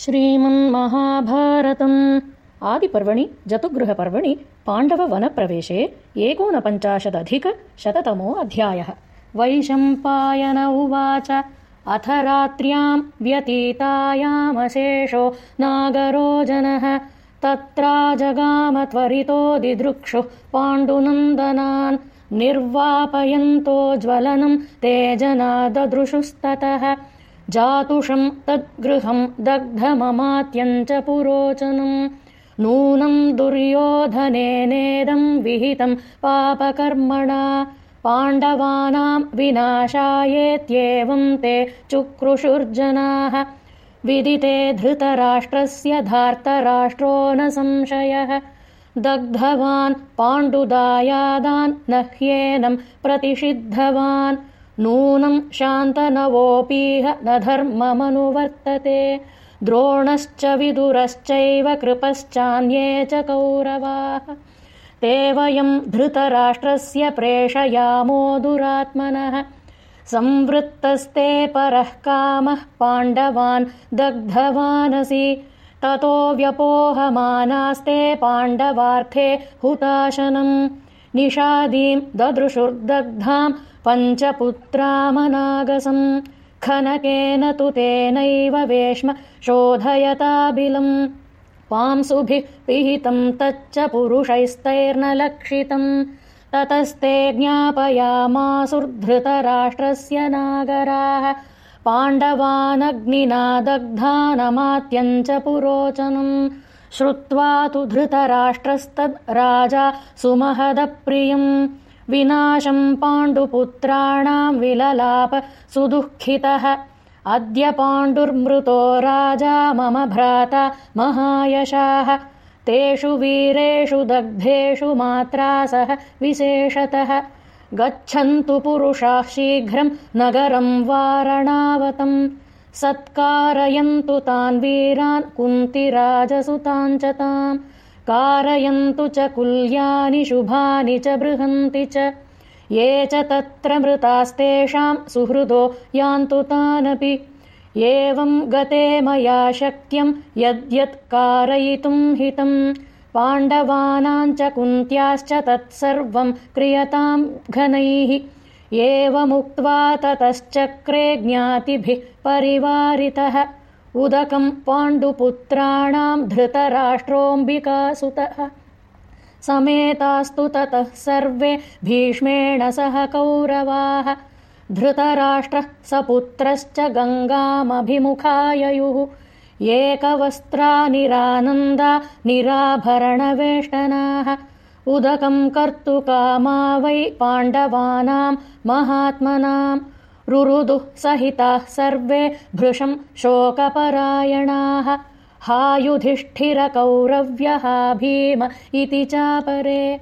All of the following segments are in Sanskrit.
श्रीमन्महाभारतम्। आदिपर्वणि जतुगृहपर्वणि पाण्डववनप्रवेशे एकोनपञ्चाशदधिकशततमो अध्यायः वैशम्पायन उवाच अथ रात्र्याम् व्यतीतायामशेषो नागरो जनः तत्राजगामत्वरितो दिदृक्षुः पाण्डुनन्दनान् निर्वापयन्तो ज्वलनम् ते जना ददृशुस्ततः जातुषम् तद्गृहम् दग्धममात्यम् च पुरोचनम् नूनम् दुर्योधनेनेदम् विहितम् पापकर्मणा। पाण्डवानाम् विनाशायेत्येवम् ते चुक्रुषुर्जनाः। विदिते धृतराष्ट्रस्य धार्तराष्ट्रो न संशयः। दग्धवान् पाण्डुदायादान् न ह्येनम् प्रतिषिद्धवान् नूनम् शान्तनवोऽपीह न धर्ममनुवर्तते द्रोणश्च विदुरश्चैव कृपश्चान्ये च कौरवाः। ते वयम् धृतराष्ट्रस्य प्रेषयामो दुरात्मनः। संवृत्तस्ते परः कामः पाण्डवान् दग्धवानसि ततो व्यपोहमानास्ते पाण्डवार्थे हुताशनम् निषादीम् ददृशुर्दग्धाम् पञ्चपुत्रामनागसम्। खनकेन तु तेनैव वेश्म शोधयताबिलम्। पांसुभिः पिहितम् तच्च पुरुषैस्तैर्न लक्षितम् ततस्ते ज्ञापयामासुर्धृतराष्ट्रस्य नागराः। पाण्डवानग्निना दग्धानमात्यम् च पुरोचनम् श्रुत्वा तु धृतराष्ट्रस्तद् राजा सुमहदप्रियम् विनाशम् पाण्डुपुत्राणाम् विललाप सुदुःखितः। अद्य पाण्डुर्मृतो राजा मम भ्राता महायशाः। तेषु वीरेषु दग्धेषु मात्रा सह विशेषतः। गच्छन्तु पुरुषाः शीघ्रम् नगरम् वारणावतम् सत्कारयन्तु तान् वीरान् कुन्तिराजसुतान् च ताम् कारयन्तु च कुल्यानि शुभानि च बृहन्ति च। ये च तत्र मृतास्तेषाम् सुहृदो यान्तु तानपि। एवम् गते मया शक्यम् यद्यत् कारयितुम् हितम्। पाण्डवानाम् च कुन्त्याश्च तत्सर्वम् क्रियताम् घनैः एवमुक्त्वा ततश्चक्रे ज्ञातिभिः परिवारितः। उदकम् पाण्डुपुत्राणाम् धृतराष्ट्रोऽम्बिकासुतः। समेतास्तु ततः सर्वे भीष्मेण सह कौरवाः। धृतराष्ट्रः स पुत्रश्च गङ्गामभिमुखाययुः। एकवस्त्रा निरानन्दा निराभरणवेष्टनाः उदकम् कर्तुकामा वै पाण्डवानाम् महात्मनाम् रुरुदुः सहिताः सर्वे भृशम् शोकपरायणाः। हा युधिष्ठिरकौरव्यहा भीम इति चापरे।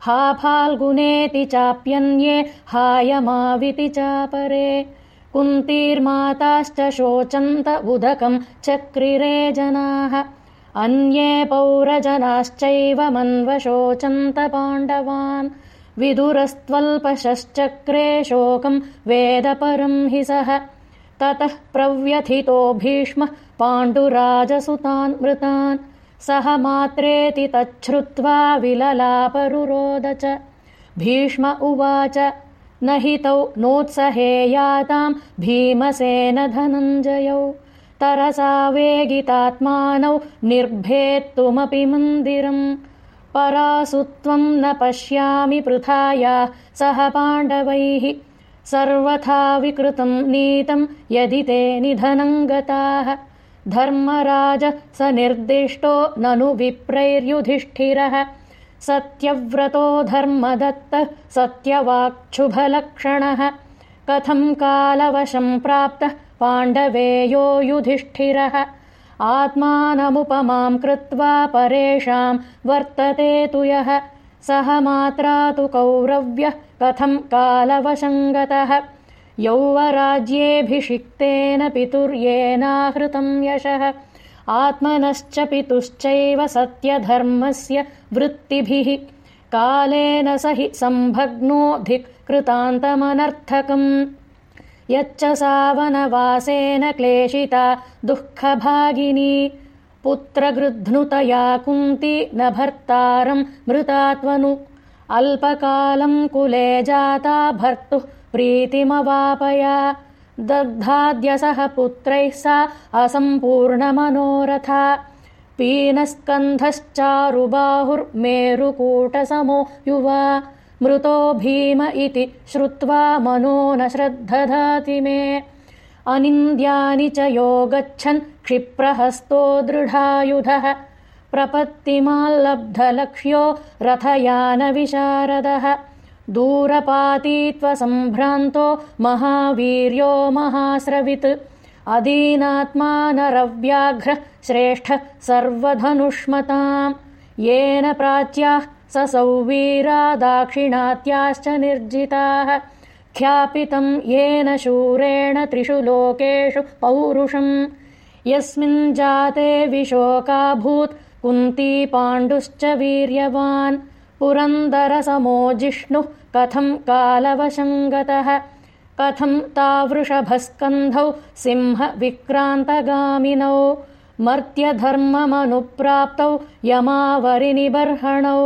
हा फाल्गुनेति चाप्यन्ये हायमाविति चापरे। कुन्तीर्माताश्च शोचन्त उदकम् चक्रिरे जनाः अन्ये पौरजनाश्चैव मन्वशोचन्त पाण्डवान् विदुरस्त्वल्पशश्चक्रे शोकम् वेदपरम् हि सः ततः प्रव्यथितो भीष्मः पाण्डुराजसुतान् मृतान्। सह मात्रेति तच्छ्रुत्वा विललापरुरोद च। भीष्म उवाच न हि तौ नोत्सहे याताम् भीमसेन धनञ्जयौ तरसा वेगितात्मानौ निर्भेत्तुमपि मन्दिरम्। परासु त्वम् न पश्यामि पृथाया सह पाण्डवैः सर्वथा विकृतम् नीतम् यदि ते निधनम् गताः धर्मराज स निर्दिष्टो ननु विप्रैर्युधिष्ठिरः। सत्यव्रतो धर्मदत्तः सत्यवाक्शुभलक्षणः कथम् कालवशम् प्राप्तः पाण्डवेयो युधिष्ठिरः? आत्मानमुपमाम् कृत्वा परेषाम् वर्तते तु यः। सह मात्रा तु कौरव्यः कथम् कालवशङ्गतः? यौवराज्येऽभिषिक्तेन पितुर्येनाहृतम् यशः। आत्मनश्च पितुश्चैव सत्यधर्मस्य वृत्तिभिः कालेन स हि सम्भग्नोऽधिक्कृतान्तमनर्थकम् यच्च सावनवासेन क्लेशिता दुःखभागिनी। पुत्रगृध्नुतया कुन्ती न भर्तारम् मृतात्वनु अल्पकालम् कुले जाता भर्तुः प्रीतिमवापया। दग्धाद्यसः पुत्रैः सा असम्पूर्णमनोरथा पीनस्कन्धश्चारुबाहुर्मेरुकूटसमो युवा। मृतो भीम इति श्रुत्वा मनो न श्रद्धधाति मे। अनिन्द्यानि च यो गच्छन् क्षिप्रहस्तो दृढायुधः। प्रपत्तिमाल्लब्धलक्ष्यो रथयानविशारदः। दूरपातीत्वसम्भ्रान्तो महावीर्यो महास्रवित् अदीनात्मा नरव्याघ्रः श्रेष्ठः सर्वधनुष्मताम्। येन प्राच्याः सौवीरा दाक्षिणात्याश्च निर्जिताः। ख्यापितम् येन शूरेण त्रिषु लोकेषु पौरुषम्। यस्मिन् जाते विशोकाभूत् कुन्ती पाण्डुश्च वीर्यवान्। पुरन्दरसमो जिष्णुः कथम् कालवशङ्गतः कथम् तावृषभस्कन्धौ सिंहविक्रान्तगामिनौ मर्त्यधर्ममनुप्राप्तौ यमावरिनिबर्हणौ